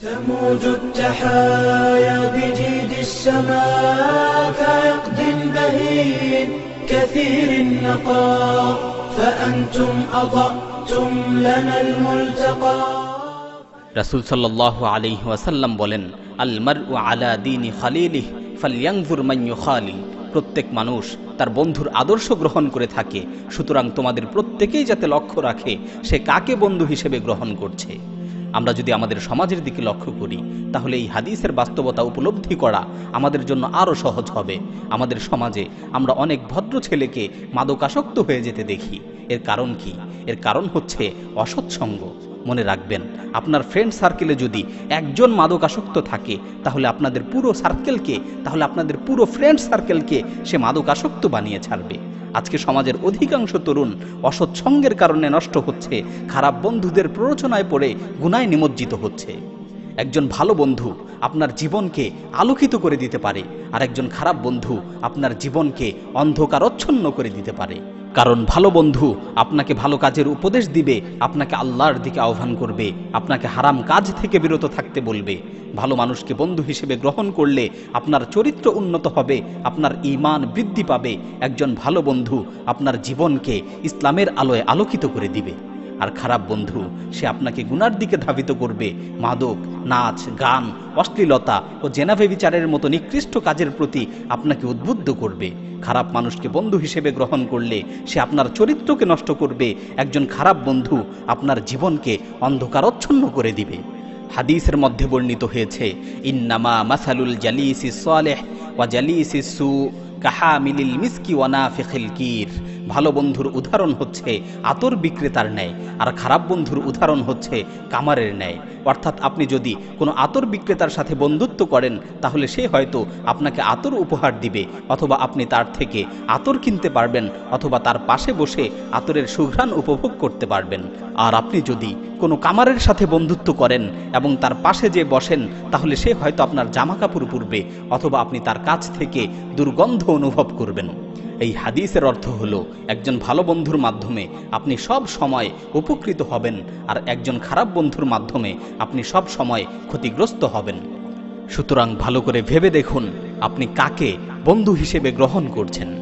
تموج التحايا بجيد السماء كعقد بهين كثير النقاء فأنتم أضأتم لنا الملتقى রাসূল সাল্লাল্লাহু আলাইহি ওয়াসাল্লাম বলেন আল মারউ আলা দীনি খালিলিহ ফালয়ানজুর মান ইউখালিল প্রত্যেক মানুষ তার বন্ধুর আদর্শ গ্রহণ করে থাকে সুতরাং তোমাদের প্রত্যেকেই যাতে লক্ষ্য রাখে সে কাকে বন্ধু হিসেবে গ্রহণ করছে আমরা যদি আমাদের সমাজের দিকে লক্ষ্য করি, তাহলে এই হাদিসের বাস্তবতা উপলব্ধি করা আমাদের জন্য আরও সহজ হবে। আমাদের সমাজে আমরা অনেক ভদ্র ছেলেকে মাদকাসক্ত হয়ে যেতে দেখি। এর কারণ কি? এর কারণ হচ্ছে অসৎসঙ্গ। মনে রাখবেন, আপনার ফ্রেন্ড সার্কেলে যদি একজন মাদকাসক্ত থাকে, তাহলে আপনাদের পুরো সার্কেলকে তাহলে আপনাদের পুরো ফ্রেন্ড সার্কেলকে সে মাদকাসক্ত বানিয়ে ছাড়বে। আজকে সমাজের অধিকাংশ তরুণ অসৎসঙ্গের কারণে নষ্ট হচ্ছে, খারাপ বন্ধুদের প্ররোচনায় পড়ে গুনায় নিমজ্জিত হচ্ছে। একজন ভালো বন্ধু আপনার জীবনকে আলোকিত করে দিতে পারে আর একজন খারাপ বন্ধু আপনার জীবনকে অন্ধকারচ্ছন্ন করে দিতে পারে। কারণ ভালো বন্ধু আপনাকে ভালো কাজের উপদেশ দিবে, আপনাকে আল্লাহর দিকে আহ্বান করবে, আপনাকে হারাম কাজ থেকে বিরত থাকতে বলবে। ভালো মানুষকে বন্ধু হিসেবে গ্রহণ করলে আপনার চরিত্র উন্নত হবে, আপনার ইমান বৃদ্ধি পাবে। একজন ভালো বন্ধু আপনার জীবনকে ইসলামের আলোয় আলোকিত করে দিবে। আর খারাপ বন্ধু, সে আপনাকে গুনার দিকে ধাবিত করবে। মাদক, নাচ, গান, অশ্লীলতা ও জেনাভে বিচারের মতো নিকৃষ্ট কাজের প্রতি আপনাকে উদ্বুদ্ধ করবে। খারাপ মানুষকে বন্ধু হিসেবে গ্রহণ করলে সে আপনার চরিত্রকে নষ্ট করবে। একজন খারাপ বন্ধু আপনার জীবনকে অন্ধকারচ্ছন্ন করে দিবে। হাদিসের মধ্যে বর্ণিত হয়েছে, ইন্নামা মাসালুল জালিসি সালেহ ওয়া জালিসি সু কাহামিলিল মিসকি ওয়ানাফিখিল কির। ভালো বন্ধুর উদাহরণ হচ্ছে আতর বিক্রেতার ন্যায়, আর খারাপ বন্ধুর উদাহরণ হচ্ছে কামারের ন্যায়। অর্থাৎ আপনি যদি কোনো আতর বিক্রেতার সাথে বন্ধুত্ব করেন, তাহলে সে হয়তো আপনাকে আতর উপহার দিবে, অথবা আপনি তার থেকে আতর কিনতে পারবেন, অথবা তার পাশে বসে আতরের সুঘ্রাণ উপভোগ করতে পারবেন। আর আপনি যদি কোনো কামারের সাথে বন্ধুত্ব করেন এবং তার পাশে যে বসেন, তাহলে সে হয়তো আপনার জামা কাপড় পরবে অথবা আপনি তার কাছ থেকে দুর্গন্ধ অনুভব করবেন। এই হাদিসের অর্থ হলো, একজন ভালো বন্ধুর মাধ্যমে আপনি সব সময় উপকৃত হবেন আর একজন খারাপ বন্ধুর মাধ্যমে আপনি সব সময় ক্ষতিগ্রস্ত হবেন। সুতরাং ভালো করে ভেবে দেখুন, আপনি কাকে বন্ধু হিসেবে গ্রহণ করছেন।